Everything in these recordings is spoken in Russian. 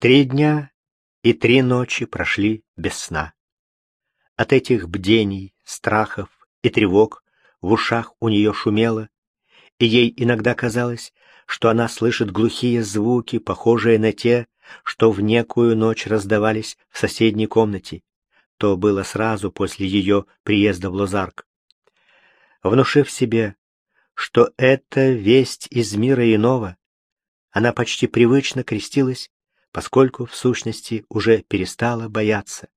Три дня и три ночи прошли без сна. От этих бдений, страхов и тревог в ушах у нее шумело, и ей иногда казалось, что она слышит глухие звуки, похожие на те, что в некую ночь раздавались в соседней комнате. То было сразу после ее приезда в Лозарк. Внушив себе, что это весть из мира иного, она почти привычно крестилась, поскольку в сущности уже перестала бояться.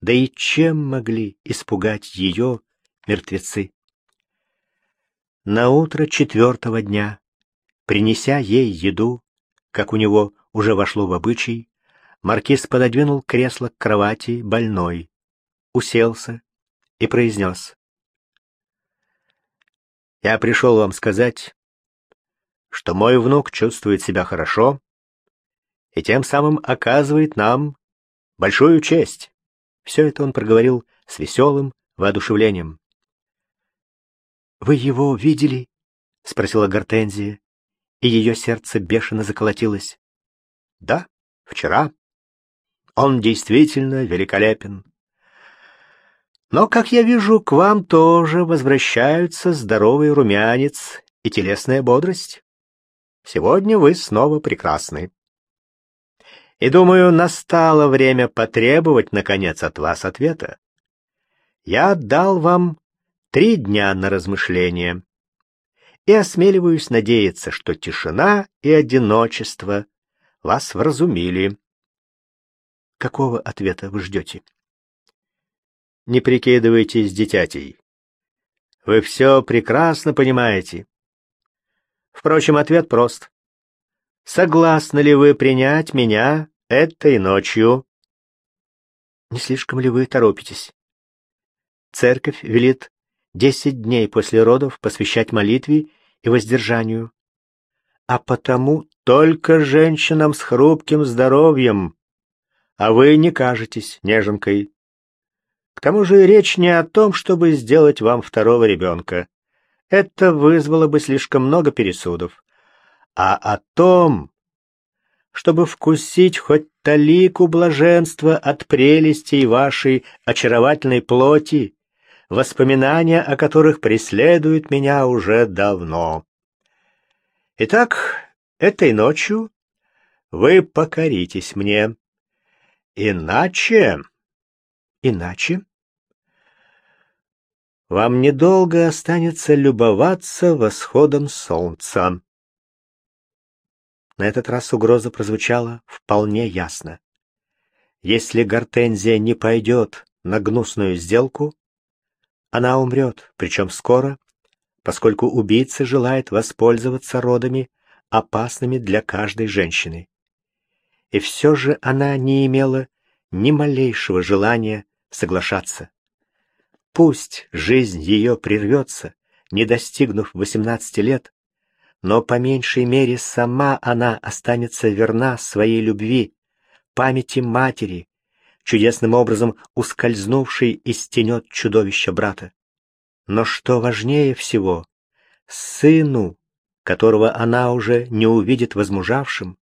Да и чем могли испугать ее мертвецы? На утро четвертого дня, принеся ей еду, как у него уже вошло в обычай, маркиз пододвинул кресло к кровати больной, уселся и произнес. «Я пришел вам сказать, что мой внук чувствует себя хорошо и тем самым оказывает нам большую честь». Все это он проговорил с веселым воодушевлением. «Вы его видели?» — спросила Гортензия, и ее сердце бешено заколотилось. «Да, вчера. Он действительно великолепен. Но, как я вижу, к вам тоже возвращаются здоровый румянец и телесная бодрость. Сегодня вы снова прекрасны. И, думаю, настало время потребовать, наконец, от вас ответа. Я отдал вам три дня на размышление. И осмеливаюсь надеяться, что тишина и одиночество вас вразумили. Какого ответа вы ждете? Не прикидывайтесь дитятей. Вы все прекрасно понимаете. Впрочем, ответ прост. Согласны ли вы принять меня этой ночью? Не слишком ли вы торопитесь? Церковь велит десять дней после родов посвящать молитве и воздержанию. А потому только женщинам с хрупким здоровьем, а вы не кажетесь неженкой. К тому же речь не о том, чтобы сделать вам второго ребенка. Это вызвало бы слишком много пересудов. А о том, чтобы вкусить хоть талику блаженства от прелестей вашей очаровательной плоти воспоминания о которых преследуют меня уже давно. Итак, этой ночью вы покоритесь мне. Иначе... Иначе... Вам недолго останется любоваться восходом солнца. На этот раз угроза прозвучала вполне ясно. Если Гортензия не пойдет на гнусную сделку, она умрет, причем скоро, поскольку убийца желает воспользоваться родами, опасными для каждой женщины. И все же она не имела ни малейшего желания соглашаться. Пусть жизнь ее прервется, не достигнув 18 лет, но по меньшей мере сама она останется верна своей любви, памяти матери, чудесным образом ускользнувший из тенет чудовища брата. Но что важнее всего, сыну, которого она уже не увидит возмужавшим,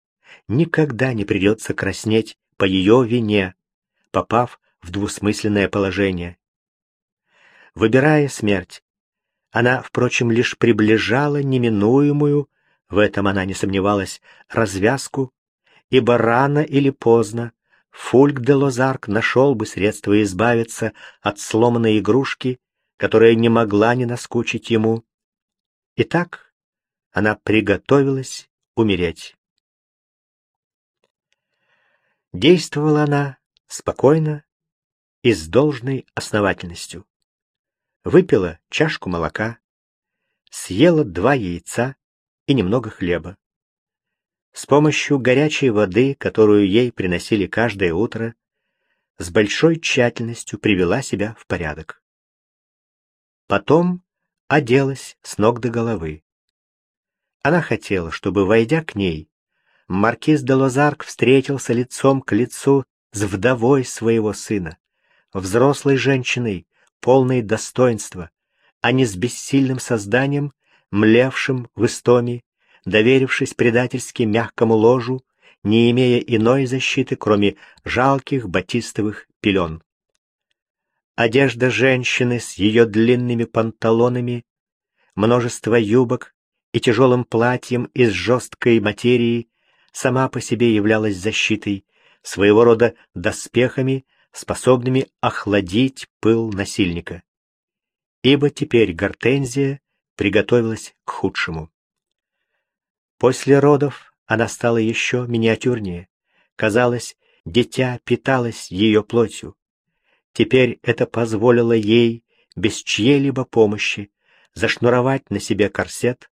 никогда не придется краснеть по ее вине, попав в двусмысленное положение. Выбирая смерть, она, впрочем, лишь приближала неминуемую, в этом она не сомневалась, развязку, ибо рано или поздно Фульк де Лозарк нашел бы средства избавиться от сломанной игрушки, которая не могла не наскучить ему. Итак, она приготовилась умереть. Действовала она спокойно и с должной основательностью. Выпила чашку молока, съела два яйца и немного хлеба. С помощью горячей воды, которую ей приносили каждое утро, с большой тщательностью привела себя в порядок. Потом оделась с ног до головы. Она хотела, чтобы, войдя к ней, маркиз де Лозарк встретился лицом к лицу с вдовой своего сына, взрослой женщиной, полной достоинства, а не с бессильным созданием, млевшим в истоме доверившись предательски мягкому ложу, не имея иной защиты, кроме жалких батистовых пелен. Одежда женщины с ее длинными панталонами, множество юбок и тяжелым платьем из жесткой материи сама по себе являлась защитой, своего рода доспехами, способными охладить пыл насильника. Ибо теперь Гортензия приготовилась к худшему. После родов она стала еще миниатюрнее. Казалось, дитя питалось ее плотью. Теперь это позволило ей, без чьей-либо помощи, зашнуровать на себе корсет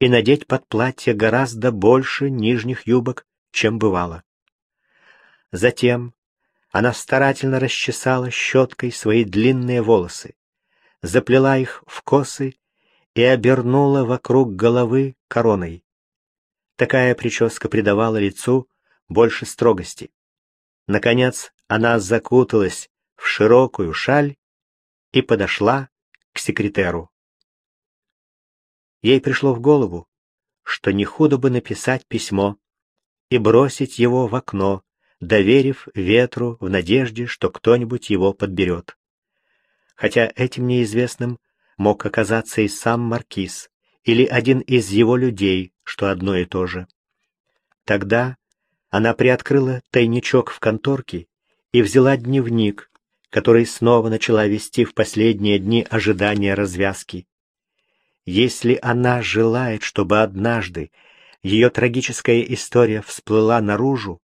и надеть под платье гораздо больше нижних юбок, чем бывало. Затем она старательно расчесала щеткой свои длинные волосы, заплела их в косы и обернула вокруг головы короной. Такая прическа придавала лицу больше строгости. Наконец она закуталась в широкую шаль и подошла к секретеру. Ей пришло в голову, что не худо бы написать письмо и бросить его в окно, доверив ветру в надежде, что кто-нибудь его подберет. Хотя этим неизвестным мог оказаться и сам маркиз или один из его людей, что одно и то же. Тогда она приоткрыла тайничок в конторке и взяла дневник, который снова начала вести в последние дни ожидания развязки. Если она желает, чтобы однажды ее трагическая история всплыла наружу,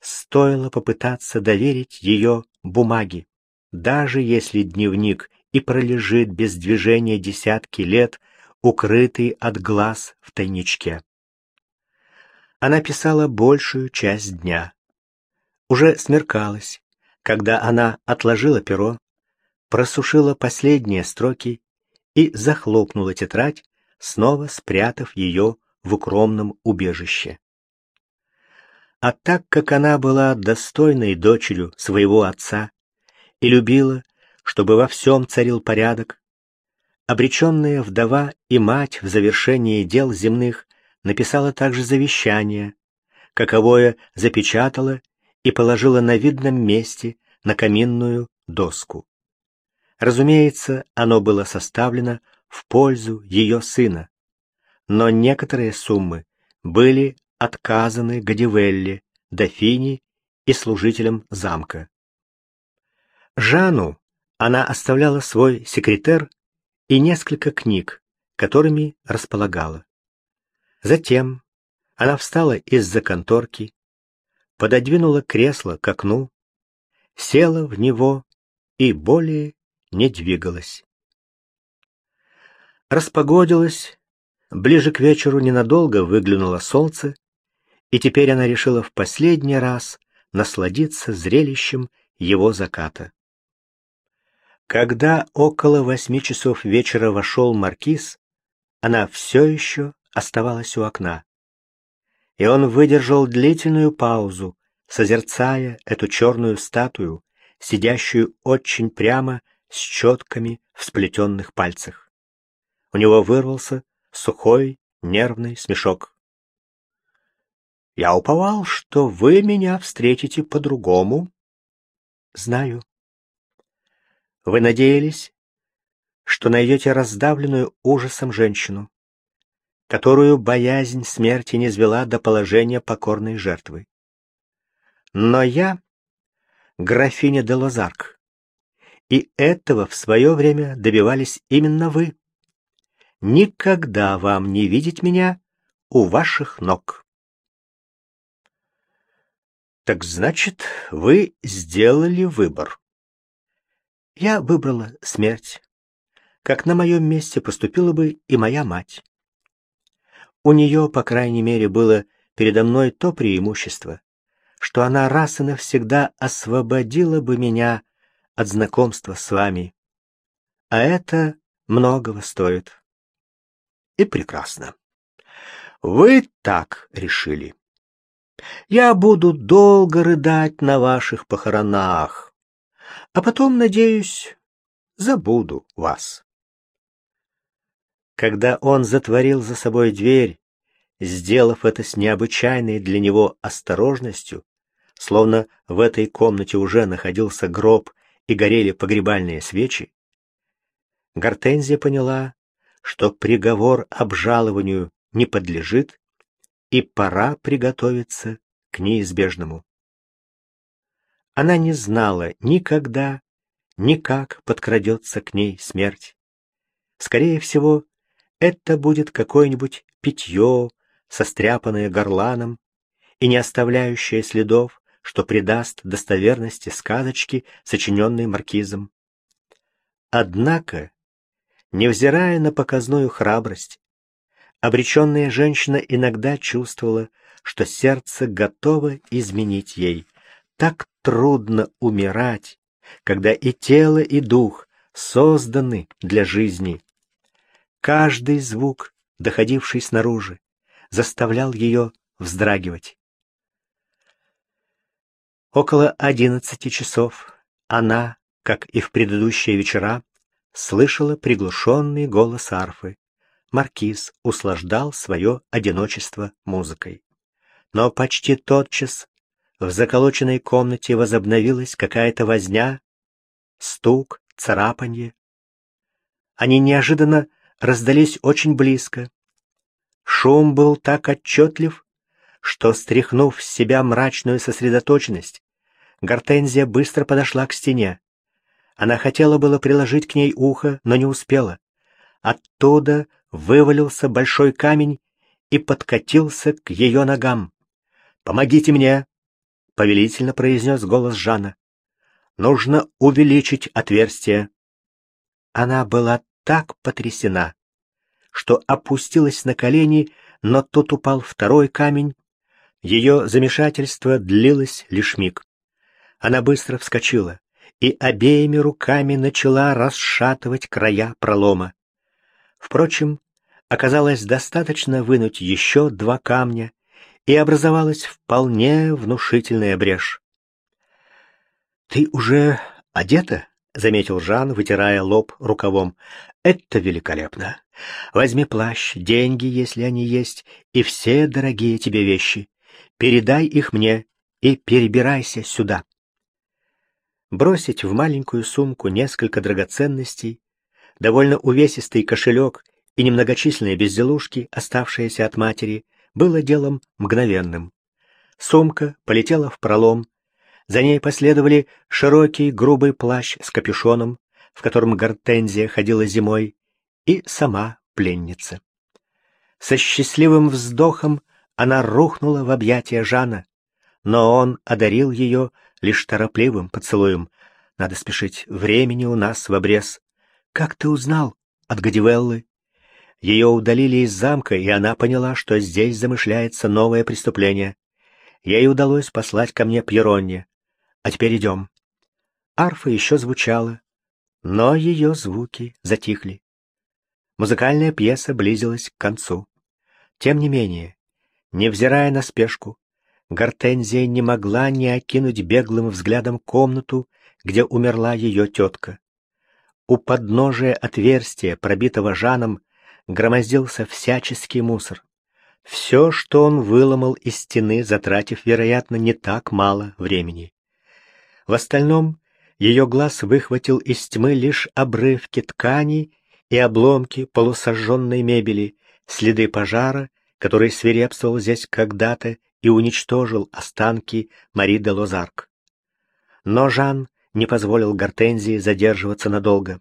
стоило попытаться доверить ее бумаге. Даже если дневник и пролежит без движения десятки лет, укрытый от глаз в тайничке. Она писала большую часть дня. Уже смеркалось, когда она отложила перо, просушила последние строки и захлопнула тетрадь, снова спрятав ее в укромном убежище. А так как она была достойной дочерью своего отца и любила, чтобы во всем царил порядок, Обреченная вдова и мать в завершении дел земных написала также завещание, каковое запечатала и положила на видном месте на каминную доску. Разумеется, оно было составлено в пользу ее сына, но некоторые суммы были отказаны Гадивелле, дофине и служителям замка. Жану она оставляла свой секретер и несколько книг, которыми располагала. Затем она встала из-за конторки, пододвинула кресло к окну, села в него и более не двигалась. Распогодилось, ближе к вечеру ненадолго выглянуло солнце, и теперь она решила в последний раз насладиться зрелищем его заката. Когда около восьми часов вечера вошел маркиз, она все еще оставалась у окна. И он выдержал длительную паузу, созерцая эту черную статую, сидящую очень прямо с четками в сплетенных пальцах. У него вырвался сухой, нервный смешок. «Я уповал, что вы меня встретите по-другому». «Знаю», вы надеялись, что найдете раздавленную ужасом женщину, которую боязнь смерти не звела до положения покорной жертвы. Но я графиня де Лозарк, и этого в свое время добивались именно вы. Никогда вам не видеть меня у ваших ног. Так значит, вы сделали выбор. Я выбрала смерть, как на моем месте поступила бы и моя мать. У нее, по крайней мере, было передо мной то преимущество, что она раз и навсегда освободила бы меня от знакомства с вами. А это многого стоит. И прекрасно. Вы так решили. Я буду долго рыдать на ваших похоронах, а потом, надеюсь, забуду вас. Когда он затворил за собой дверь сделав это с необычайной для него осторожностью, словно в этой комнате уже находился гроб и горели погребальные свечи, Гортензия поняла, что приговор обжалованию не подлежит, и пора приготовиться к неизбежному. Она не знала никогда, никак подкрадется к ней смерть. Скорее всего, это будет какое-нибудь питье, состряпанное горланом и не оставляющее следов, что придаст достоверности сказочки, сочиненной маркизом. Однако, невзирая на показную храбрость, обреченная женщина иногда чувствовала, что сердце готово изменить ей. Так трудно умирать, когда и тело, и дух созданы для жизни. Каждый звук, доходивший снаружи, заставлял ее вздрагивать. Около одиннадцати часов она, как и в предыдущие вечера, слышала приглушенный голос арфы. Маркиз услаждал свое одиночество музыкой. Но почти тотчас в заколоченной комнате возобновилась какая-то возня, стук, царапанье. Они неожиданно раздались очень близко. Шум был так отчетлив, что, стряхнув с себя мрачную сосредоточенность, Гортензия быстро подошла к стене. Она хотела было приложить к ней ухо, но не успела. Оттуда вывалился большой камень и подкатился к ее ногам. «Помогите мне!» — повелительно произнес голос Жана. «Нужно увеличить отверстие». Она была так потрясена, что опустилась на колени, но тут упал второй камень. Ее замешательство длилось лишь миг. Она быстро вскочила и обеими руками начала расшатывать края пролома. Впрочем, оказалось достаточно вынуть еще два камня, и образовалась вполне внушительная брешь. «Ты уже одета?» — заметил Жан, вытирая лоб рукавом. «Это великолепно. Возьми плащ, деньги, если они есть, и все дорогие тебе вещи. Передай их мне и перебирайся сюда». Бросить в маленькую сумку несколько драгоценностей, довольно увесистый кошелек и немногочисленные безделушки, оставшиеся от матери, было делом мгновенным. Сумка полетела в пролом, за ней последовали широкий грубый плащ с капюшоном, в котором Гортензия ходила зимой, и сама пленница. Со счастливым вздохом она рухнула в объятия Жана, но он одарил ее лишь торопливым поцелуем. Надо спешить, времени у нас в обрез. Как ты узнал? От Гадивеллы. Ее удалили из замка, и она поняла, что здесь замышляется новое преступление. Ей удалось послать ко мне Пьеронне. А теперь идем. Арфа еще звучала, но ее звуки затихли. Музыкальная пьеса близилась к концу. Тем не менее, невзирая на спешку, Гортензия не могла не окинуть беглым взглядом комнату, где умерла ее тетка. У подножия отверстия, пробитого Жаном, громоздился всяческий мусор. Все, что он выломал из стены, затратив, вероятно, не так мало времени. В остальном ее глаз выхватил из тьмы лишь обрывки тканей и обломки полусожженной мебели, следы пожара, который свирепствовал здесь когда-то и уничтожил останки Мари де Лозарк. Но Жан не позволил Гортензии задерживаться надолго.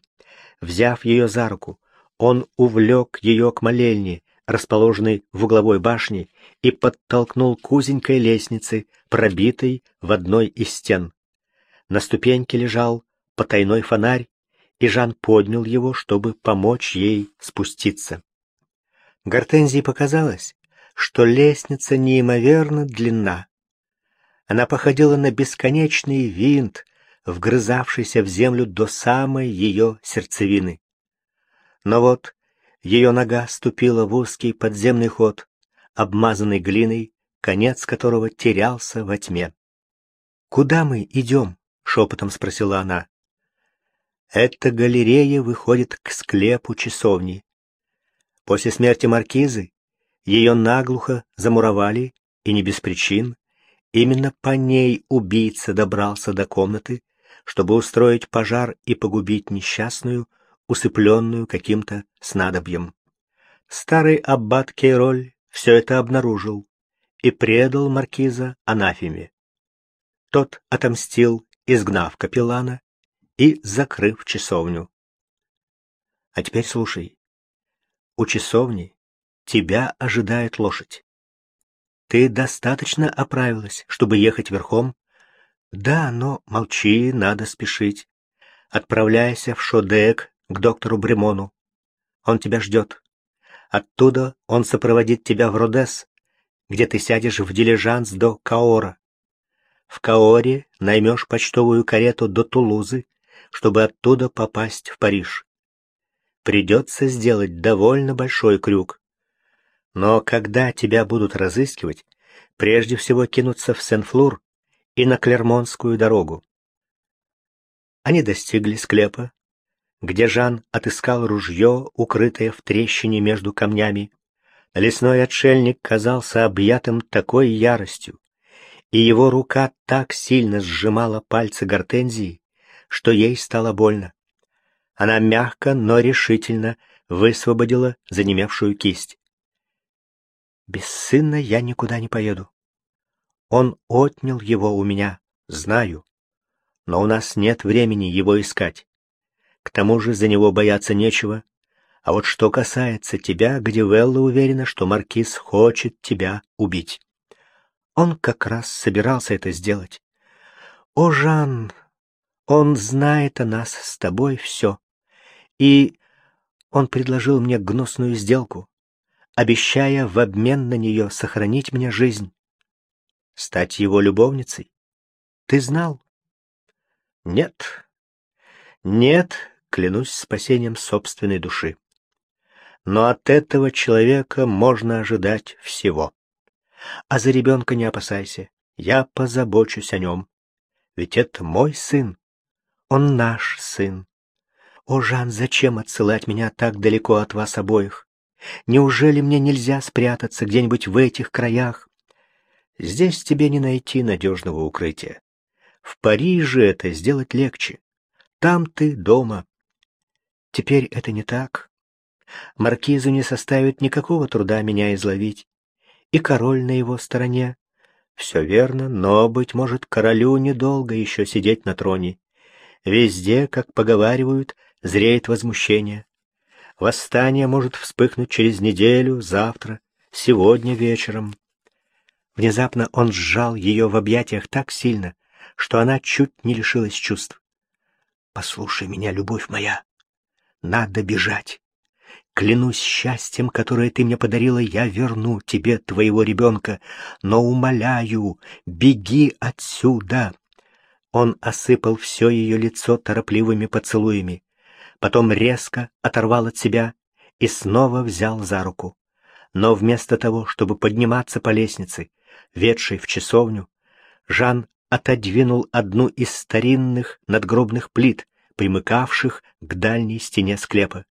Взяв ее за руку, он увлек ее к молельне, расположенной в угловой башне, и подтолкнул к узенькой лестнице, пробитой в одной из стен. На ступеньке лежал потайной фонарь, и Жан поднял его, чтобы помочь ей спуститься. Гортензии показалось, что лестница неимоверно длинна. Она походила на бесконечный винт, вгрызавшийся в землю до самой ее сердцевины. Но вот ее нога ступила в узкий подземный ход, обмазанный глиной, конец которого терялся во тьме. «Куда мы идем?» — шепотом спросила она. «Эта галерея выходит к склепу часовни. После смерти маркизы Ее наглухо замуровали, и не без причин. Именно по ней убийца добрался до комнаты, чтобы устроить пожар и погубить несчастную, усыпленную каким-то снадобьем. Старый аббат Кейроль все это обнаружил и предал маркиза анафеме. Тот отомстил, изгнав капеллана и закрыв часовню. А теперь слушай. У часовни тебя ожидает лошадь. Ты достаточно оправилась, чтобы ехать верхом? Да, но молчи, надо спешить. Отправляйся в Шодек к доктору Бремону. Он тебя ждет. Оттуда он сопроводит тебя в Родес, где ты сядешь в дилижанс до Каора. В Каоре наймешь почтовую карету до Тулузы, чтобы оттуда попасть в Париж. Придется сделать довольно большой крюк. Но когда тебя будут разыскивать, прежде всего кинуться в Сен-Флур и на Клермонскую дорогу. Они достигли склепа, где Жан отыскал ружье, укрытое в трещине между камнями. Лесной отшельник казался объятым такой яростью, и его рука так сильно сжимала пальцы гортензии, что ей стало больно. Она мягко, но решительно высвободила занемевшую кисть. «Без сына я никуда не поеду. Он отнял его у меня, знаю, но у нас нет времени его искать. К тому же за него бояться нечего. А вот что касается тебя, где Велла уверена, что Маркиз хочет тебя убить. Он как раз собирался это сделать. О, Жан, он знает о нас с тобой все. И он предложил мне гнусную сделку, обещая в обмен на нее сохранить мне жизнь. Стать его любовницей. Ты знал? Нет. Нет, клянусь спасением собственной души. Но от этого человека можно ожидать всего. А за ребенка не опасайся, я позабочусь о нем. Ведь это мой сын, он наш сын. О, Жан, зачем отсылать меня так далеко от вас обоих? Неужели мне нельзя спрятаться где-нибудь в этих краях? Здесь тебе не найти надежного укрытия. В Париже это сделать легче. Там ты дома. Теперь это не так. Маркизу не составит никакого труда меня изловить. И король на его стороне. Все верно, но, быть может, королю недолго еще сидеть на троне. Везде, как поговаривают, зреет возмущение. Восстание может вспыхнуть через неделю, завтра, сегодня вечером. Внезапно он сжал ее в объятиях так сильно, что она чуть не лишилась чувств. «Послушай меня, любовь моя!» Надо бежать. Клянусь счастьем, которое ты мне подарила, я верну тебе твоего ребенка, но умоляю, беги отсюда. Он осыпал все ее лицо торопливыми поцелуями, потом резко оторвал от себя и снова взял за руку. Но вместо того, чтобы подниматься по лестнице, ведшей в часовню, Жан отодвинул одну из старинных надгробных плит, примыкавших к дальней стене склепа.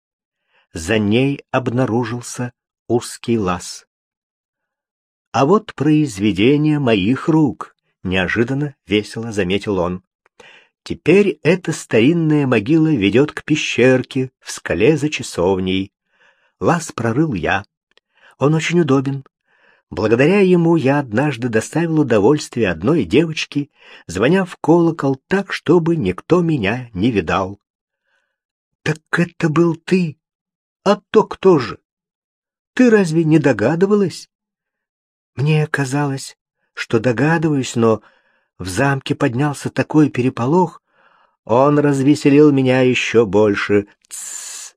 За ней обнаружился узкий лаз. «А вот произведение моих рук», — неожиданно весело заметил он. «Теперь эта старинная могила ведет к пещерке в скале за часовней. Лаз прорыл я. Он очень удобен, Благодаря ему я однажды доставил удовольствие одной девочке, звоня в колокол так, чтобы никто меня не видал. Так это был ты? А то кто же? Ты разве не догадывалась? Мне казалось, что догадываюсь, но в замке поднялся такой переполох, он развеселил меня еще больше. Тссс,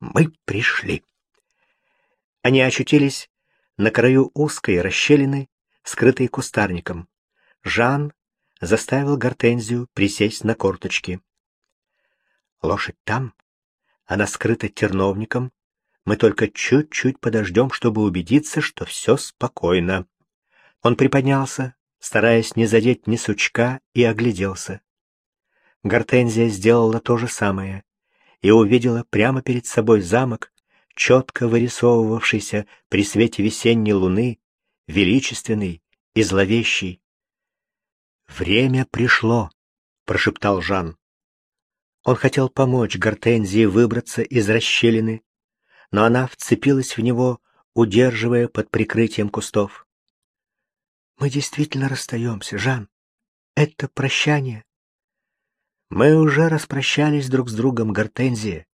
мы пришли. Они очутились на краю узкой расщелины, скрытой кустарником. Жан заставил Гортензию присесть на корточки. Лошадь там, она скрыта терновником. Мы только чуть-чуть подождем, чтобы убедиться, что все спокойно. Он приподнялся, стараясь не задеть ни сучка, и огляделся. Гортензия сделала то же самое и увидела прямо перед собой замок, четко вырисовывавшийся при свете весенней луны, величественный и зловещий. «Время пришло», — прошептал Жан. Он хотел помочь Гортензии выбраться из расщелины, но она вцепилась в него, удерживая под прикрытием кустов. «Мы действительно расстаемся, Жан. Это прощание». «Мы уже распрощались друг с другом, Гортензия.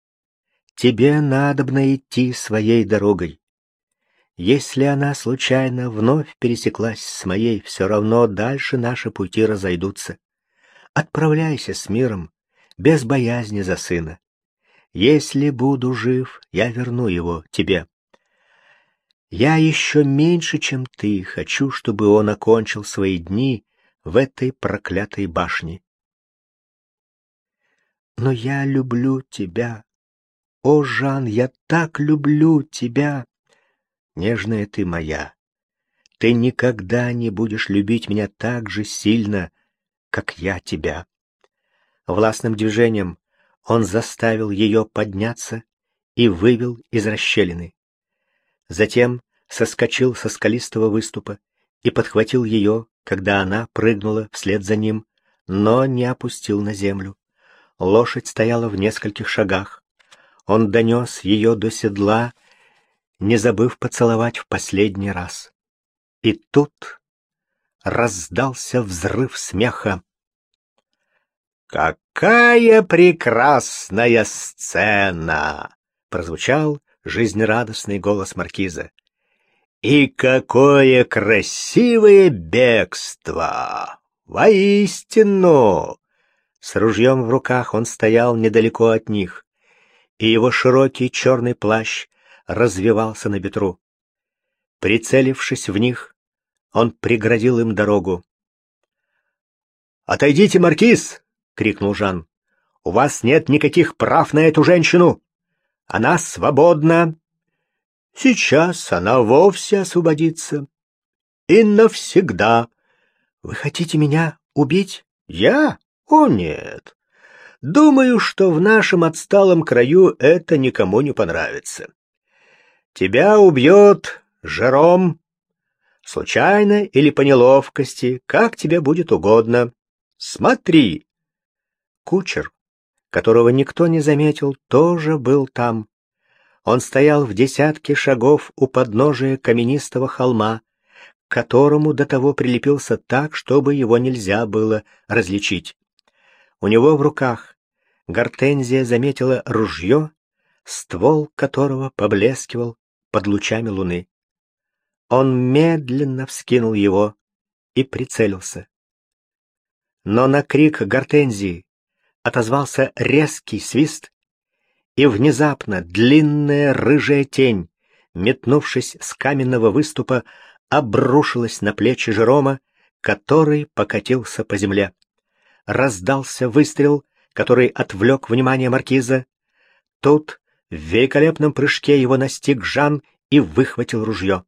Тебе надобно идти своей дорогой. Если она случайно вновь пересеклась с моей, все равно дальше наши пути разойдутся. Отправляйся с миром, без боязни за сына. Если буду жив, я верну его тебе. Я еще меньше, чем ты, хочу, чтобы он окончил свои дни в этой проклятой башне. Но я люблю тебя. О, Жан, я так люблю тебя. Нежная ты моя. Ты никогда не будешь любить меня так же сильно, как я тебя. Властным движением он заставил ее подняться и вывел из расщелины. Затем соскочил со скалистого выступа и подхватил ее, когда она прыгнула вслед за ним, но не опустил на землю. Лошадь стояла в нескольких шагах. Он донес ее до седла, не забыв поцеловать в последний раз. И тут раздался взрыв смеха. «Какая прекрасная сцена!» — прозвучал жизнерадостный голос маркиза. «И какое красивое бегство! Воистину!» С ружьем в руках он стоял недалеко от них, и его широкий черный плащ развивался на ветру. Прицелившись в них, он преградил им дорогу. «Отойдите, маркиз!» — крикнул Жан. «У вас нет никаких прав на эту женщину! Она свободна! Сейчас она вовсе освободится! И навсегда! Вы хотите меня убить? Я? О, нет! Думаю, что в нашем отсталом краю это никому не понравится. Тебя убьет Жером, случайно или по неловкости, как тебе будет угодно. Смотри, Кучер, которого никто не заметил, тоже был там. Он стоял в десятке шагов у подножия каменистого холма, к которому до того прилепился так, чтобы его нельзя было различить. У него в руках Гортензия заметила ружье, ствол которого поблескивал под лучами луны. Он медленно вскинул его и прицелился. Но на крик Гортензии отозвался резкий свист, и внезапно длинная рыжая тень, метнувшись с каменного выступа, обрушилась на плечи Жерома, который покатился по земле. Раздался выстрел, который отвлек внимание маркиза. Тут в великолепном прыжке его настиг Жан и выхватил ружье.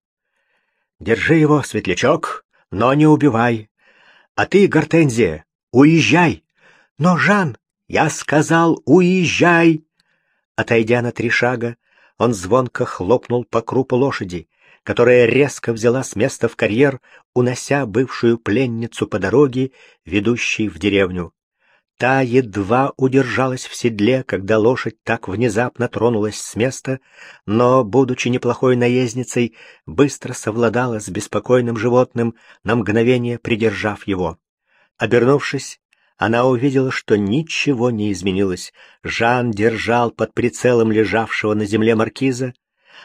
«Держи его, светлячок, но не убивай. А ты, Гортензия, уезжай!» «Но, Жан, я сказал, уезжай!» Отойдя на три шага, он звонко хлопнул по крупу лошади, которая резко взяла с места в карьер, унося бывшую пленницу по дороге, ведущей в деревню. Та едва удержалась в седле, когда лошадь так внезапно тронулась с места, но, будучи неплохой наездницей, быстро совладала с беспокойным животным, на мгновение придержав его. Обернувшись, она увидела, что ничего не изменилось. Жан держал под прицелом лежавшего на земле маркиза,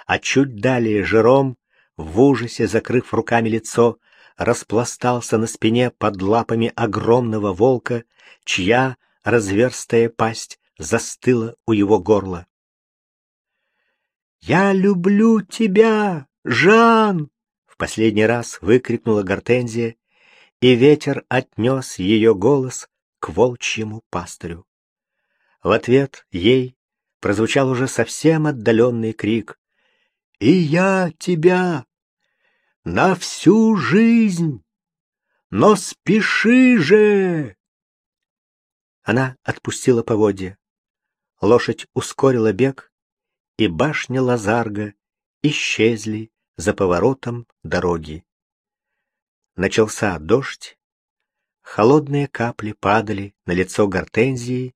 а чуть далее Жером, в ужасе закрыв руками лицо, распластался на спине под лапами огромного волка, чья разверстая пасть застыла у его горла. «Я люблю тебя, Жан!» — в последний раз выкрикнула Гортензия, и ветер отнес ее голос к волчьему пастырю. В ответ ей прозвучал уже совсем отдаленный крик. «И я тебя! На всю жизнь! Но спеши же!» Она отпустила поводья. Лошадь ускорила бег и башня Лазарга исчезли за поворотом дороги. Начался дождь, холодные капли падали на лицо гортензии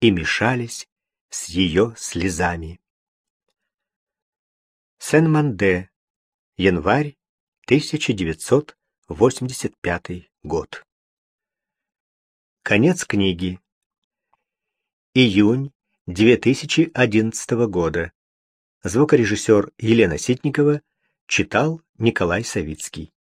и мешались с ее слезами. Сен-Манде, январь 1985 год. Конец книги. Июнь 2011 года. Звукорежиссер Елена Ситникова читал Николай Савицкий.